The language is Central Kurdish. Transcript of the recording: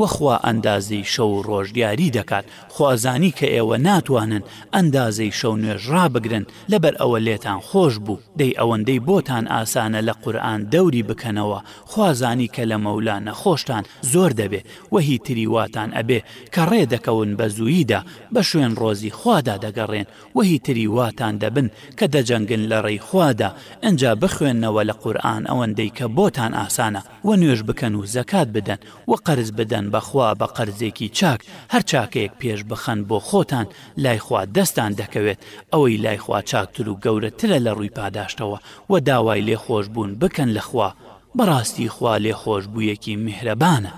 وە خوا ئەندازەی شەو و ڕۆژ دیاری دەکات خۆ ئەزانی کە ئێوە ناتوانن ئەندازەی شەو نوێژ ڕابگرن لەبەر ئەوە لێتان خۆش بوو دەی ئەوەندەی بۆتان ئاسانە لە قورئان دەوری بکەنەوە خوا زانی کە لە مەولا نەخۆشتان زۆر دەبێ وە هی تری واتان ئەبێ کە ڕێ دەکەون بە زوویدا بە شوێن ڕۆزی خوادا دەگەڕێن وە هی تری واتان دەبن کە دەجەنگن لە ڕێی خوادا ئنجا بخوێنەوە لە قورئان ئەوەندەی کە بۆتان ئاسانە. وە نوێژ بکەن و زەکات بدەن وە قەرز بدەن بە خوا بە قەرزێکی چاک هەر چاکەیەک پێش بخەن بۆ خۆتان لای خوا دەستان دەکەوێت ئەوەی لای خوا چاکتر و گەورە ترە لە ڕووی پاداشتەوە وە داوای لێ خۆش بوون بکەن لە خوا بەڕاستی خوا لێ خۆش بوویەکی میهرەبانە.